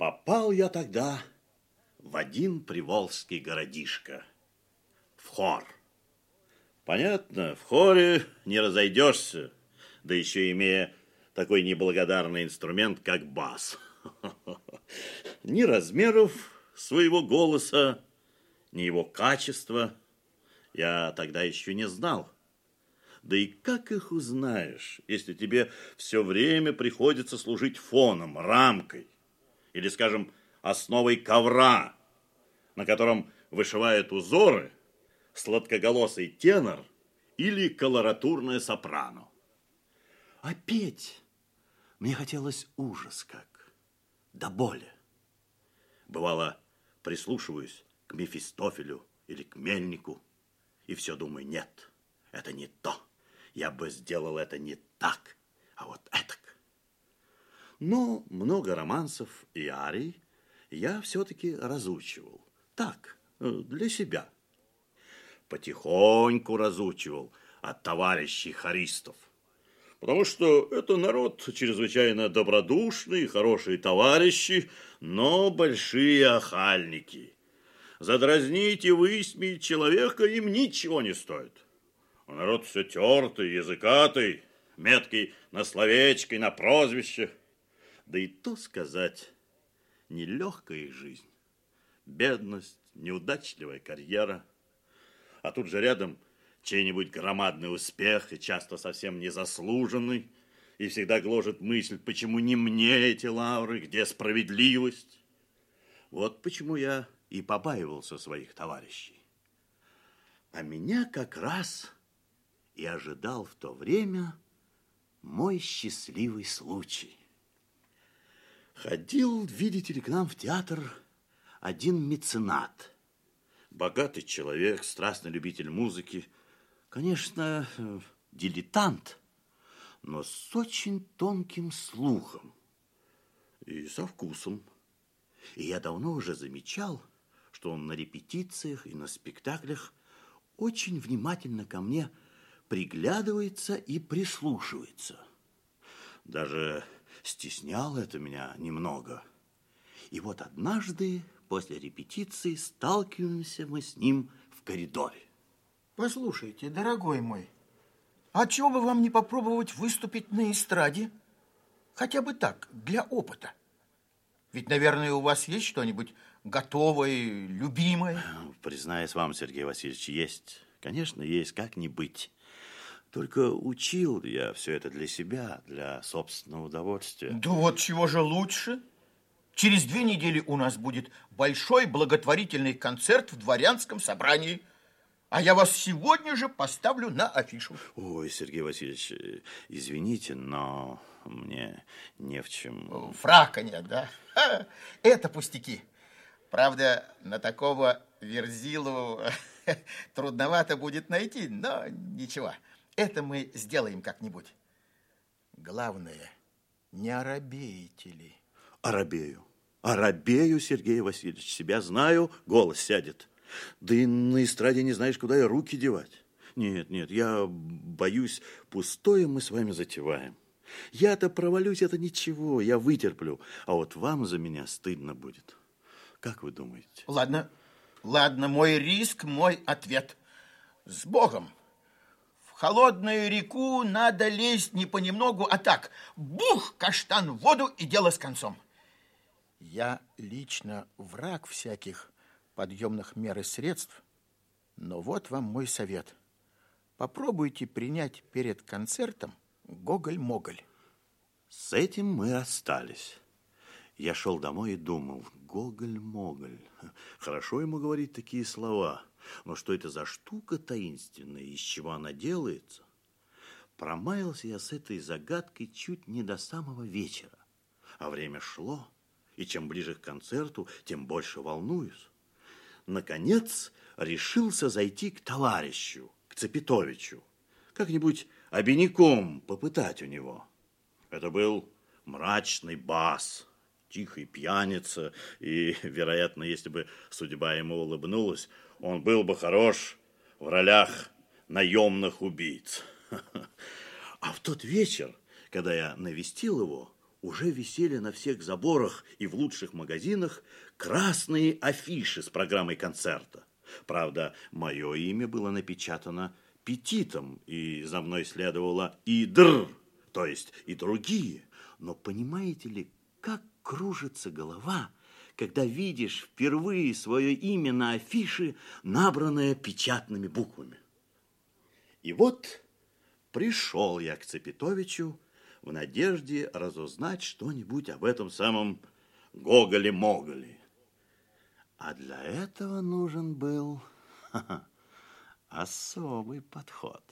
Попал я тогда в один приволжский городишко, в хор. Понятно, в хоре не разойдешься, да еще имея такой неблагодарный инструмент, как бас. Ни размеров своего голоса, ни его качества я тогда еще не знал. Да и как их узнаешь, если тебе все время приходится служить фоном, рамкой, или, скажем, основой ковра, на котором вышивают узоры сладкоголосый тенор или колоратурное сопрано. А петь мне хотелось ужас как, до боли. Бывало, прислушиваюсь к Мефистофелю или к Мельнику, и все думаю, нет, это не то. Я бы сделал это не так. Но много романсов и арий я все-таки разучивал. Так, для себя. Потихоньку разучивал от товарищей хористов. Потому что это народ чрезвычайно добродушный, хорошие товарищи, но большие охальники. Задразнить и высмеять человека им ничего не стоит. Народ все тертый, языкатый, меткий на словечко и на прозвище. Да и то сказать, нелегкая их жизнь. Бедность, неудачливая карьера. А тут же рядом чей-нибудь громадный успех и часто совсем незаслуженный. И всегда гложет мысль, почему не мне эти лавры, где справедливость. Вот почему я и побаивался своих товарищей. А меня как раз и ожидал в то время мой счастливый случай. Ходил, видите ли, к нам в театр один меценат. Богатый человек, страстный любитель музыки. Конечно, дилетант, но с очень тонким слухом и со вкусом. И я давно уже замечал, что он на репетициях и на спектаклях очень внимательно ко мне приглядывается и прислушивается. Даже стеснял это меня немного. И вот однажды после репетиции сталкиваемся мы с ним в коридоре. Послушайте, дорогой мой, а чего бы вам не попробовать выступить на эстраде? Хотя бы так, для опыта. Ведь, наверное, у вас есть что-нибудь готовое, любимое? Признаюсь вам, Сергей Васильевич, есть. Конечно, есть, как не быть. Только учил я все это для себя, для собственного удовольствия. Да вот чего же лучше? Через две недели у нас будет большой благотворительный концерт в дворянском собрании. А я вас сегодня же поставлю на афишу. Ой, Сергей Васильевич, извините, но мне не в чем... Фрака нет, да? Это пустяки. Правда, на такого Верзилу трудновато будет найти, но ничего. Это мы сделаем как-нибудь. Главное, не оробеете ли? Оробею. Оробею, Сергей Васильевич. Себя знаю, голос сядет. Да и на эстраде не знаешь, куда и руки девать. Нет, нет, я боюсь, пустое мы с вами затеваем. Я-то провалюсь, это ничего, я вытерплю. А вот вам за меня стыдно будет. Как вы думаете? Ладно, ладно, мой риск, мой ответ. С Богом! Холодную реку надо лезть не понемногу, а так. Бух, каштан в воду и дело с концом. Я лично враг всяких подъемных мер и средств, но вот вам мой совет. Попробуйте принять перед концертом Гоголь-Моголь. С этим мы расстались. Я шел домой и думал, Гоголь-Моголь. Хорошо ему говорить такие слова. Но что это за штука таинственная, из чего она делается? Промаялся я с этой загадкой чуть не до самого вечера. А время шло, и чем ближе к концерту, тем больше волнуюсь. Наконец, решился зайти к товарищу, к Цепетовичу, как-нибудь обиняком попытать у него. Это был мрачный бас – тихий пьяница, и, вероятно, если бы судьба ему улыбнулась, он был бы хорош в ролях наемных убийц. А в тот вечер, когда я навестил его, уже висели на всех заборах и в лучших магазинах красные афиши с программой концерта. Правда, мое имя было напечатано петитом, и за мной следовало и др, то есть и другие. Но понимаете ли, как кружится голова, когда видишь впервые свое имя на афише, набранное печатными буквами. И вот пришел я к Цепетовичу в надежде разузнать что-нибудь об этом самом Гоголе-Моголе. А для этого нужен был особый подход.